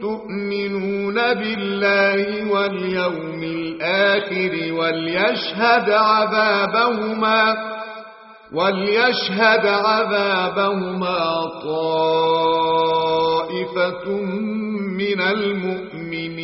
تؤمنون بالله واليوم الآخر وليشهد عذابهما وليشهد عذابهما طائفة من المؤمنين.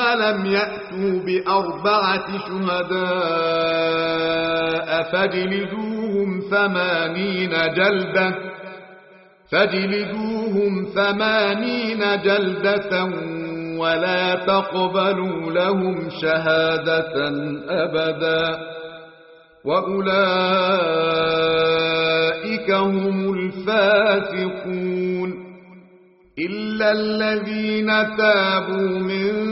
لم يأتوا بأربعة شهداء فاجلدوهم ثمانين جلدة فاجلدوهم ثمانين جلدة ولا تقبلوا لهم شهادة أبدا. وأولئك هم الفاسقون. إلا الذين تابوا من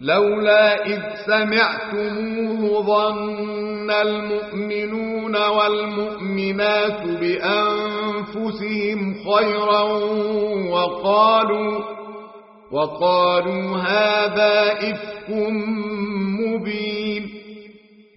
لولا إذ سمعتموه ظن المؤمنون والمؤمنات بأنفسهم خيرا وقالوا وقالوا هذا إفك مبين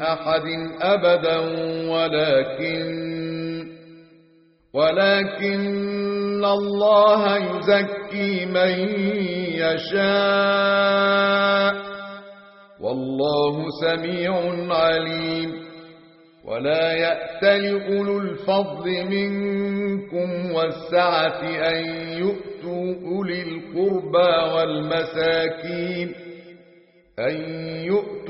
أحد أبدا ولكن ولكن الله يزكي من يشاء والله سميع عليم ولا يأتل أولو الفضل منكم والسعة أن يؤتوا أولي القربى والمساكين أن يؤتوا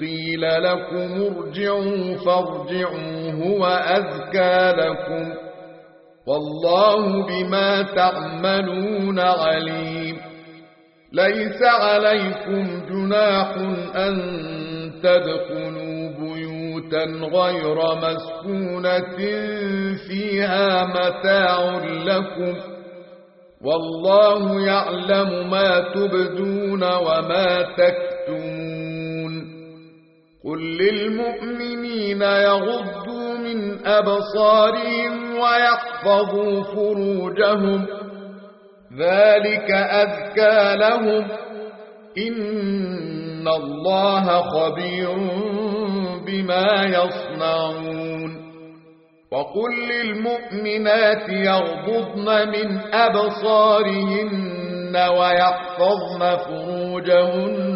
قيل لكم ارجعوا فارجعوا هو أذكى لكم والله بما تعملون عليم ليس عليكم جناح أن تدخلوا بيوتا غير مسكونة فيها متاع لكم والله يعلم ما تبدون وما تكتمون قل للمؤمنين يغضوا من أبصارهم ويحفظوا فروجهم ذلك أذكى لهم إن الله خبير بما يصنعون وقل للمؤمنات يغضضن من أبصارهن ويحفظن فروجهن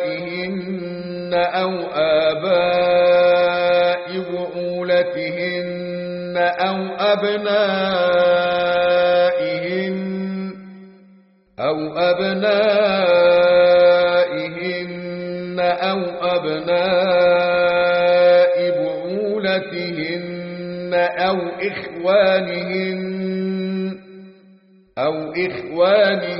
آبائهن أو آباء بعولتهن أو أبنائهن أو أبنائهن أو أبناء بعولتهن أو إخوانهن أو إخوانهن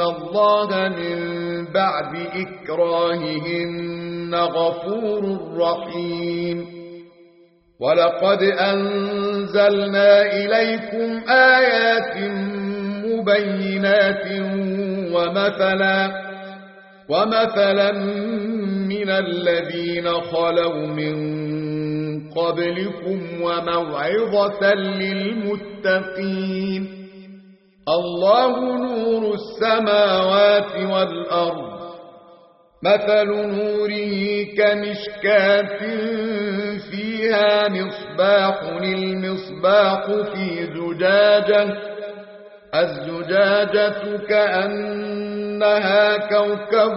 الله من بعد إكراههن غفور رحيم ولقد أنزلنا إليكم آيات مبينات ومثلا ومثلا من الذين خلوا من قبلكم وموعظة للمتقين الله نور السماوات والأرض. مثل نوره كمشكاة فيها مصباح المصباح في زجاجة. الزجاجة كأنها كوكب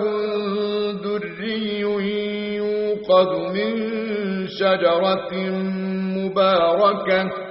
دري يوقد من شجرة مباركة.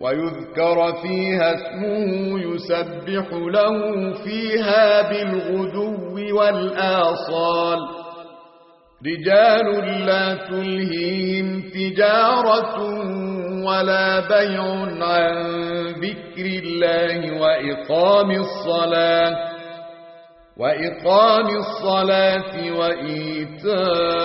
ويذكر فيها اسمه يسبح له فيها بالغدو والآصال. رجال لا تلهيهم تجارة ولا بيع عن ذكر الله وإقام الصلاة وإقام الصلاة وإيتاء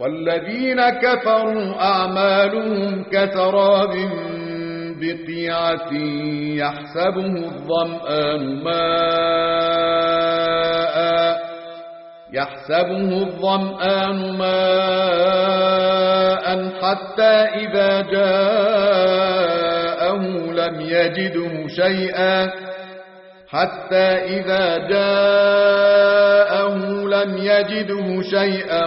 والذين كفروا أعمالهم كتراب بقيعة يحسبه الظمآن ماء يحسبه الظمآن ماء حتى إذا جاءه لم يجده شيئا حتى إذا جاءه لم يجده شيئا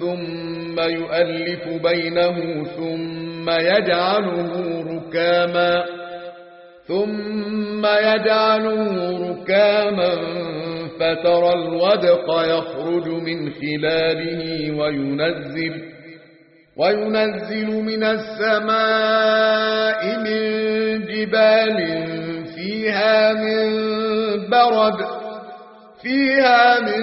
ثم يؤلف بينه ثم يجعله ركاما ثم يجعله ركاما فترى الودق يخرج من خلاله وينزل وينزل من السماء من جبال فيها من برد فيها من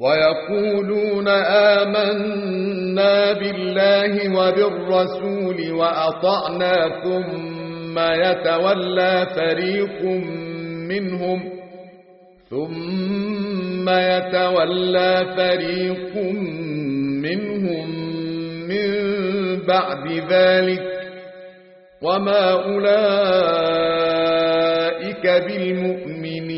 ويقولون آمنا بالله وبالرسول وأطعنا ثم يتولى فريق منهم ثم يتولى فريق منهم من بعد ذلك وما أولئك بالمؤمنين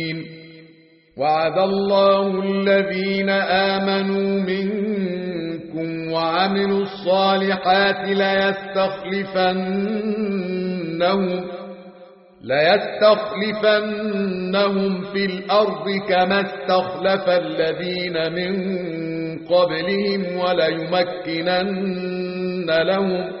وعد الله الذين آمنوا منكم وعملوا الصالحات ليستخلفنهم ليستخلفنهم في الأرض كما استخلف الذين من قبلهم وليمكنن لهم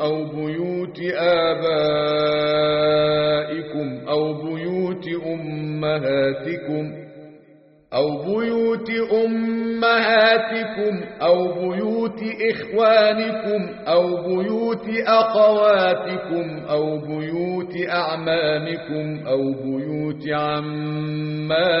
أو بيوت آبائكم أو بيوت أمهاتكم أو بيوت أمهاتكم أو بيوت إخوانكم أو بيوت أخواتكم أو بيوت أعمامكم أو بيوت عماتكم